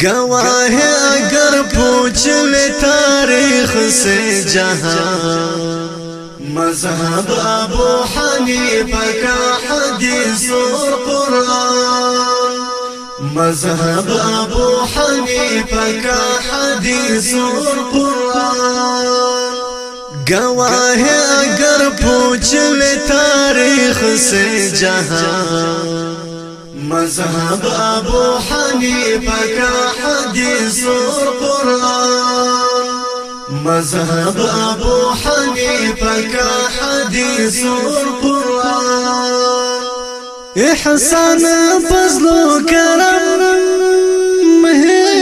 گواہ اگر پوچھ لے تاریخ سے جہاں مذہب ابو حنیفہ کا حدیث و قرآن مذہب ابو حنیفہ کا حدیث و قرآن گواہ اگر پوچھ لے تاریخ سے جہاں مذهب ابو حنيفه كحديث القران مذهب ابو حنيفه كحديث القران قرآن احسان فضل وكرم کرم ہے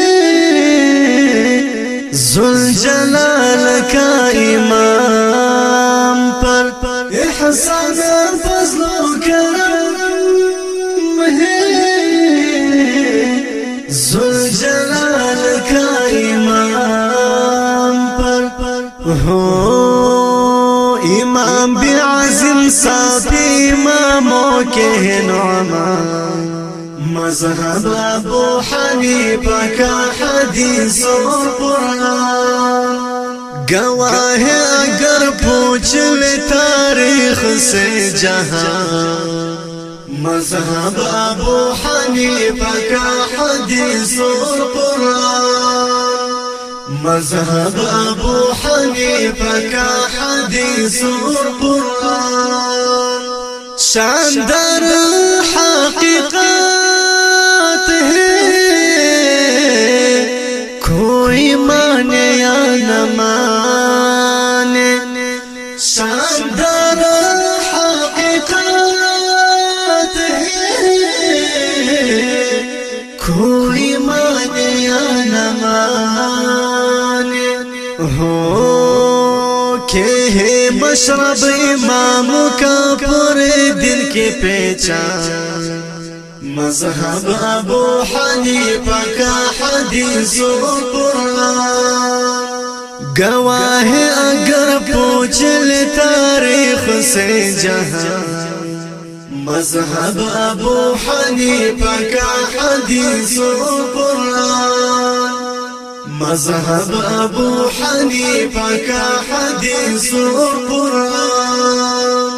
ذوالجلال امام پر احسان فضل جلال کا امام پر ہو امام بعظم صاحب اماموں کے نعمان مذهب ابو حنیفہ کا حدیث اور قرآن گواہ اگر پوچھ لے تاریخ سے جہاں مذهب ابو حنيفه كحديث القران مذهب ابو حنيفه كحديث القران قرآن شاندار الحقيقه كوي کوئی مانے یا نہ کوئی مانے یا نمانے ہو کہ ہے مشرب امام کا پورے دل کی پہچان مذهب ابو حنیفہ کا حدیث و قرآن گواہ اگر پوچھ لے تاریخ سے جہاں مذهب ابو حنيفه كحديث القران مذهب ابو حنيفه كحديث القران و قرآن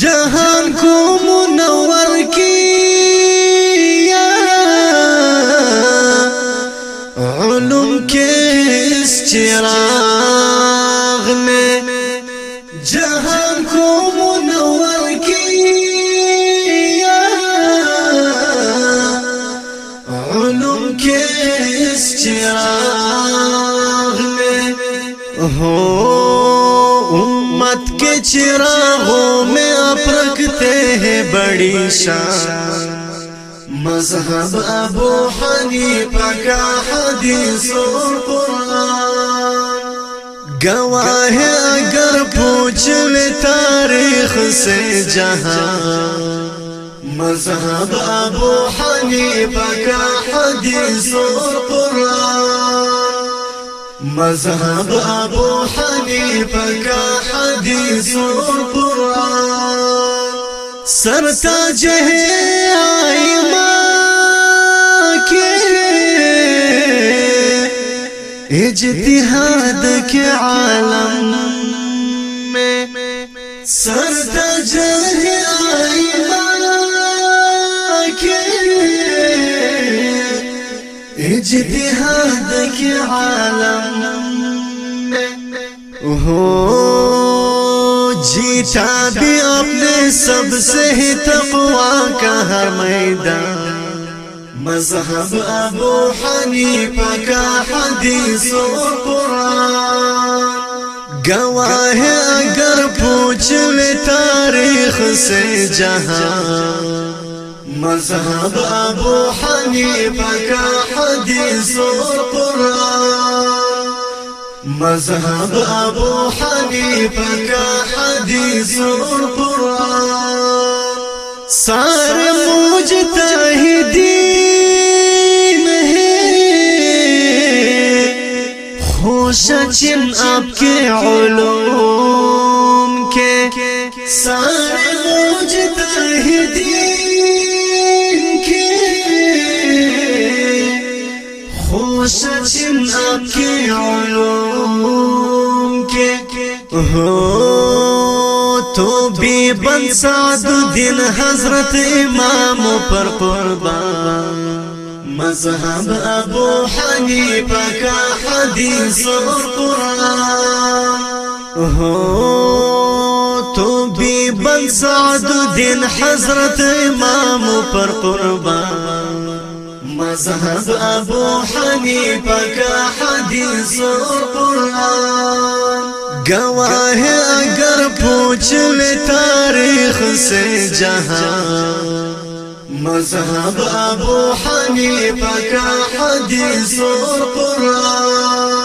جہان کو منور کیا علم کے منور چراغ میں ہو امت کے چراغوں میں آپ رکھتے ہیں بڑی شان مذہب ابو ابوی پگا دی سو گواں ہے اگر پوچھ لے تاریخ سے جہاں مذهب ابو حنیفہ کا حدیث و قرآن مذهب ابو حنیفہ کا حدیث و قرآن سرتاج ہے آئمہ کے اجتہاد کے عالم میں سرتاج ہے آئمہ جتهاد کې عالم ہو جیتا بھی اپنے سب سے ہی تقوا کا ہر میدان مذهب ابو حنیفہ کا حدیث و قرآن گواہ اگر پوچھوے تاریخ سے جہاں مذهب ابو حنیفہ کا حدیث و قرآن مذهب ابو حنیفہ کا حدیث و قرآن سارے مجتہدین ہیں خوش چن آپ کے علوم کے سارے تو بی بن سعد دین حضرت امام پر قربان مذهب ابو حنیفہ کا حدیث اور قرآن تو بی بن سعد دین حضرت امام پر قربان مذهب ابو حنیفہ کا حدیث اور قرآن گواہ اگر پوچھ لے تاریخ سے جہاں مذہب ابو حنیفہ کا حدیث اور قرآن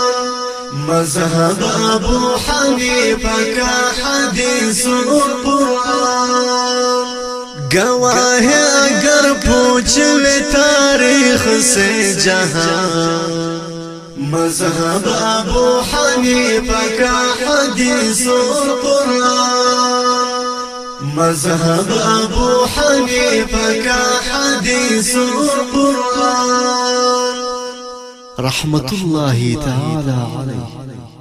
مذہب ابو حنیفہ کا حدیث اور قرآن گواہ اگر پوچھ لے تاریخ سے جہاں مذهب ابو حنیفہ کا حدیث مذهب ابو حنیفہ کا القران اور الله تعالى عليه